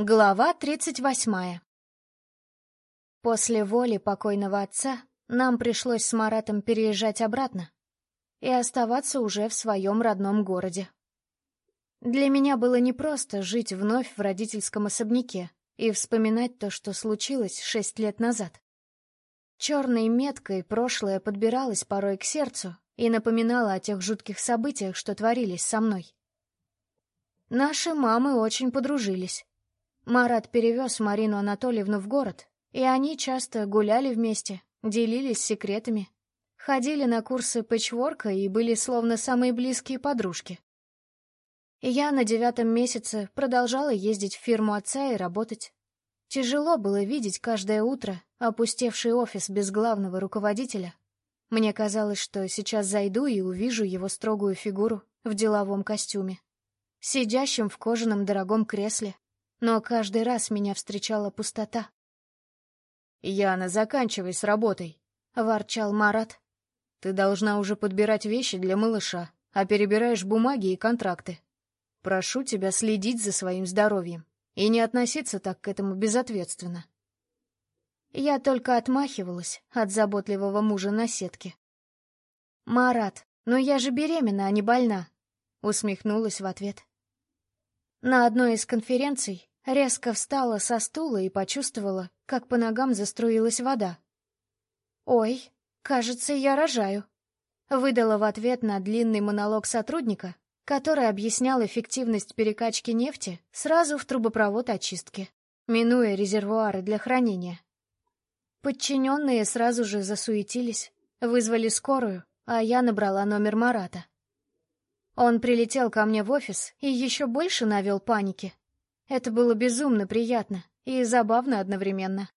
Глава тридцать восьмая После воли покойного отца нам пришлось с Маратом переезжать обратно и оставаться уже в своем родном городе. Для меня было непросто жить вновь в родительском особняке и вспоминать то, что случилось шесть лет назад. Черной меткой прошлое подбиралось порой к сердцу и напоминало о тех жутких событиях, что творились со мной. Наши мамы очень подружились. Марат перевез Марину Анатольевну в город, и они часто гуляли вместе, делились секретами, ходили на курсы пэтчворка и были словно самые близкие подружки. Я на девятом месяце продолжала ездить в фирму отца и работать. Тяжело было видеть каждое утро опустевший офис без главного руководителя. Мне казалось, что сейчас зайду и увижу его строгую фигуру в деловом костюме, сидящим в кожаном дорогом кресле, но каждый раз меня встречала пустота. «Яна, заканчивай с работой», — ворчал Марат. «Ты должна уже подбирать вещи для малыша, а перебираешь бумаги и контракты. Прошу тебя следить за своим здоровьем и не относиться так к этому безответственно». Я только отмахивалась от заботливого мужа на сетке. «Марат, но я же беременна, а не больна», — усмехнулась в ответ. На одной из конференций Резко встала со стула и почувствовала, как по ногам заструилась вода. «Ой, кажется, я рожаю», — выдала в ответ на длинный монолог сотрудника, который объяснял эффективность перекачки нефти сразу в трубопровод очистки, минуя резервуары для хранения. Подчиненные сразу же засуетились, вызвали скорую, а я набрала номер Марата. Он прилетел ко мне в офис и еще больше навел паники. Это было безумно приятно и забавно одновременно.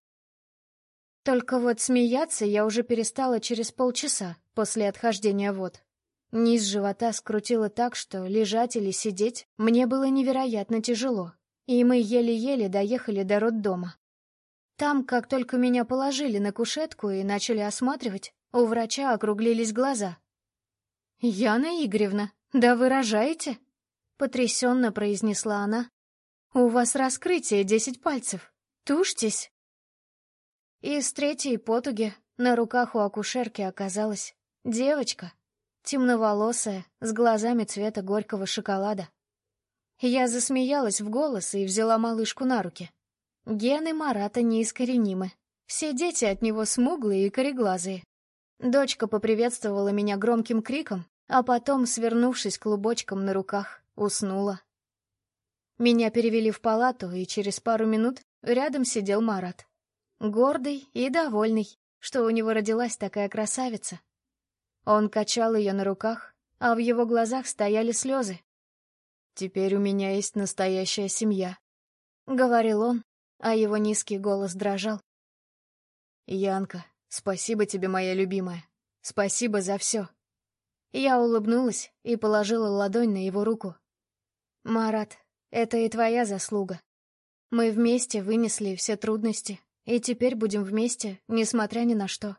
Только вот смеяться я уже перестала через полчаса после отхождения вод. Низ живота скрутило так, что лежать или сидеть мне было невероятно тяжело, и мы еле-еле доехали до роддома. Там, как только меня положили на кушетку и начали осматривать, у врача округлились глаза. «Яна Игоревна, да вы рожаете?» — потрясенно произнесла она, у вас раскрытие десять пальцев. Тушьтесь. И с третьей потуги на руках у акушерки оказалась девочка, темноволосая, с глазами цвета горького шоколада. Я засмеялась в голос и взяла малышку на руки. Гены Марата неискоренимы. Все дети от него смуглые и кореглазые. Дочка поприветствовала меня громким криком, а потом, свернувшись клубочком на руках, уснула. Меня перевели в палату, и через пару минут рядом сидел Марат. Гордый и довольный, что у него родилась такая красавица. Он качал ее на руках, а в его глазах стояли слезы. «Теперь у меня есть настоящая семья», — говорил он, а его низкий голос дрожал. «Янка, спасибо тебе, моя любимая. Спасибо за все». Я улыбнулась и положила ладонь на его руку. «Марат, это и твоя заслуга. Мы вместе вынесли все трудности, и теперь будем вместе, несмотря ни на что.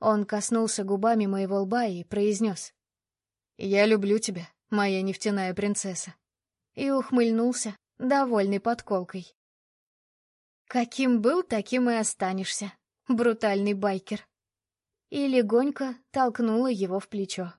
Он коснулся губами моего лба и произнес. «Я люблю тебя, моя нефтяная принцесса». И ухмыльнулся, довольный подколкой. «Каким был, таким и останешься, брутальный байкер». И легонько толкнула его в плечо.